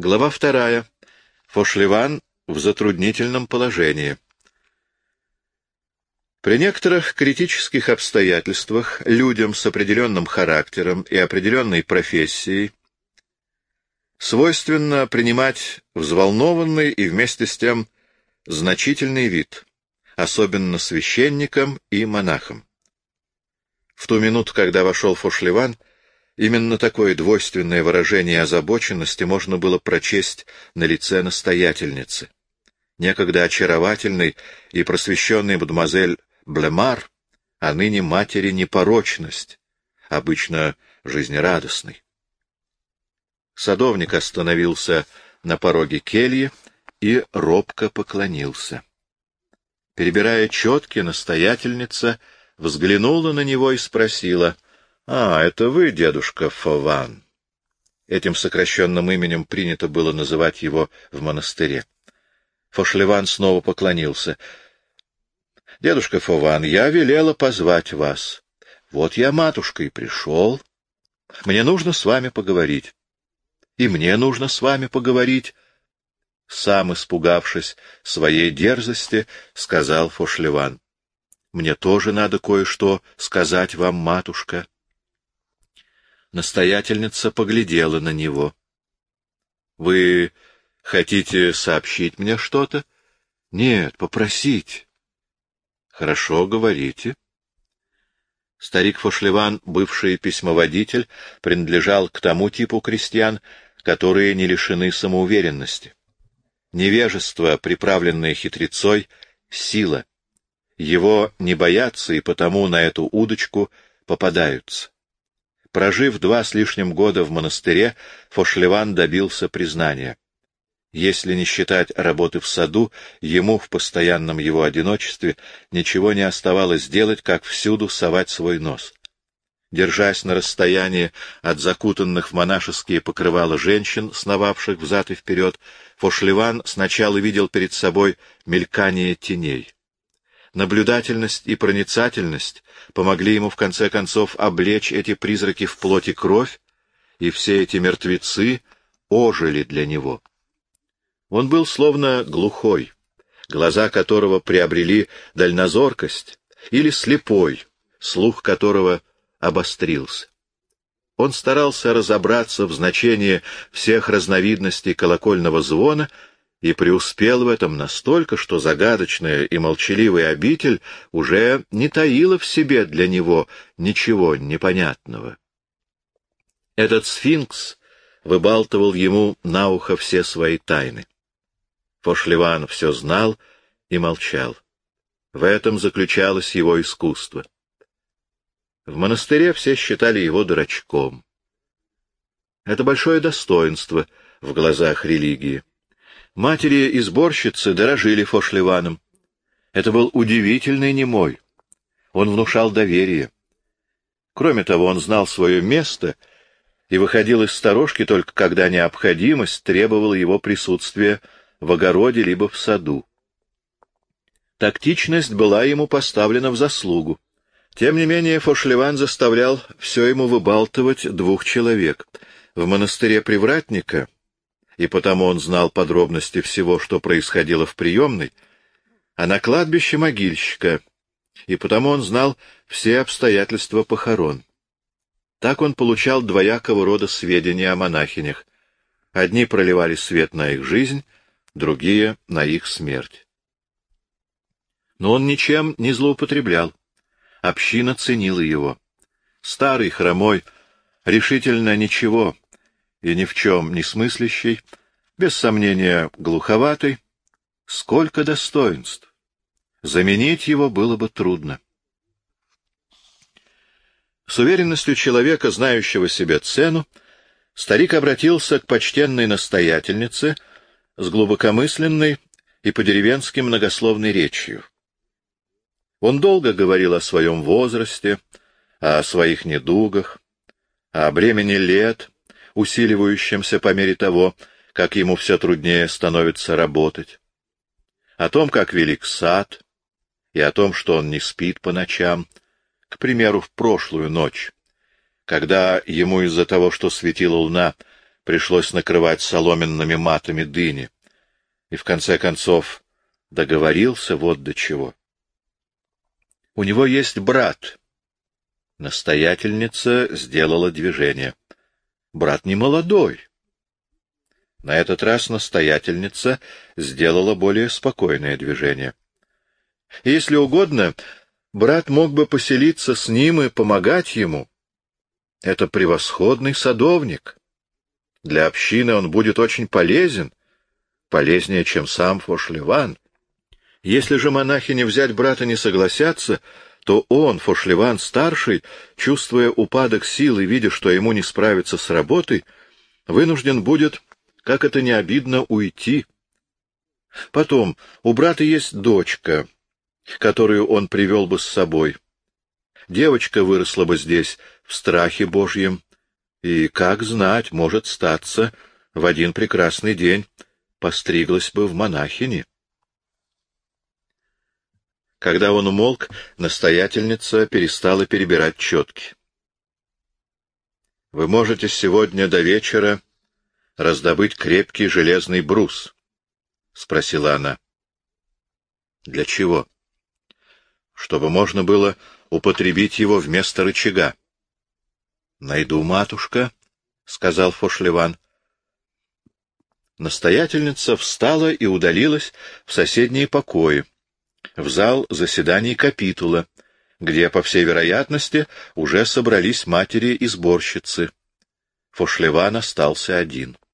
Глава вторая. Фошлеван в затруднительном положении. При некоторых критических обстоятельствах людям с определенным характером и определенной профессией свойственно принимать взволнованный и вместе с тем значительный вид, особенно священникам и монахам. В ту минуту, когда вошел Фошлеван, именно такое двойственное выражение озабоченности можно было прочесть на лице настоятельницы. Некогда очаровательной и просвещенной мадемуазель Блемар, а ныне матери непорочность, обычно жизнерадостной. Садовник остановился на пороге кельи и робко поклонился. Перебирая четки, настоятельница — взглянула на него и спросила, «А, это вы, дедушка Фован?» Этим сокращенным именем принято было называть его в монастыре. Фошлеван снова поклонился. «Дедушка Фован, я велела позвать вас. Вот я, матушка, и пришел. Мне нужно с вами поговорить. И мне нужно с вами поговорить». Сам испугавшись своей дерзости, сказал Фошлеван. Мне тоже надо кое-что сказать вам, матушка. Настоятельница поглядела на него. — Вы хотите сообщить мне что-то? — Нет, попросить. — Хорошо, говорите. Старик Фошлеван, бывший письмоводитель, принадлежал к тому типу крестьян, которые не лишены самоуверенности. Невежество, приправленное хитрецой, — сила. Его не боятся и потому на эту удочку попадаются. Прожив два с лишним года в монастыре, Фошлеван добился признания. Если не считать работы в саду, ему в постоянном его одиночестве ничего не оставалось делать, как всюду совать свой нос. Держась на расстоянии от закутанных в монашеские покрывала женщин, сновавших взад и вперед, Фошлеван сначала видел перед собой мелькание теней. Наблюдательность и проницательность помогли ему в конце концов облечь эти призраки в плоть и кровь, и все эти мертвецы ожили для него. Он был словно глухой, глаза которого приобрели дальнозоркость, или слепой, слух которого обострился. Он старался разобраться в значении всех разновидностей колокольного звона и преуспел в этом настолько, что загадочная и молчаливая обитель уже не таила в себе для него ничего непонятного. Этот сфинкс выбалтывал ему на ухо все свои тайны. Фошлеван все знал и молчал. В этом заключалось его искусство. В монастыре все считали его дурачком. Это большое достоинство в глазах религии. Матери и сборщицы дорожили Фошлеваном. Это был удивительный немой. Он внушал доверие. Кроме того, он знал свое место и выходил из сторожки только когда необходимость требовала его присутствия в огороде либо в саду. Тактичность была ему поставлена в заслугу. Тем не менее, Фошлеван заставлял все ему выбалтывать двух человек. В монастыре Привратника — и потому он знал подробности всего, что происходило в приемной, а на кладбище могильщика, и потому он знал все обстоятельства похорон. Так он получал двоякого рода сведения о монахинях. Одни проливали свет на их жизнь, другие — на их смерть. Но он ничем не злоупотреблял. Община ценила его. Старый, хромой, решительно ничего — и ни в чем не смыслящий, без сомнения глуховатый, сколько достоинств. Заменить его было бы трудно. С уверенностью человека, знающего себе цену, старик обратился к почтенной настоятельнице с глубокомысленной и по-деревенски многословной речью. Он долго говорил о своем возрасте, о своих недугах, о бремени лет — усиливающимся по мере того, как ему все труднее становится работать, о том, как велик сад, и о том, что он не спит по ночам, к примеру, в прошлую ночь, когда ему из-за того, что светила луна, пришлось накрывать соломенными матами дыни. И в конце концов договорился вот до чего. У него есть брат. Настоятельница сделала движение. Брат не молодой. На этот раз настоятельница сделала более спокойное движение. Если угодно, брат мог бы поселиться с ним и помогать ему. Это превосходный садовник. Для общины он будет очень полезен, полезнее, чем сам Фошлеван. Если же монахи не взять брата не согласятся, то он, Фошлеван-старший, чувствуя упадок сил и видя, что ему не справиться с работой, вынужден будет, как это не обидно, уйти. Потом, у брата есть дочка, которую он привел бы с собой. Девочка выросла бы здесь в страхе Божьем, и, как знать, может статься, в один прекрасный день постриглась бы в монахини. Когда он умолк, настоятельница перестала перебирать четки. — Вы можете сегодня до вечера раздобыть крепкий железный брус? — спросила она. — Для чего? — Чтобы можно было употребить его вместо рычага. — Найду, матушка, — сказал Фошлеван. Настоятельница встала и удалилась в соседние покои, в зал заседаний капитула, где, по всей вероятности, уже собрались матери и сборщицы. Фошлеван остался один.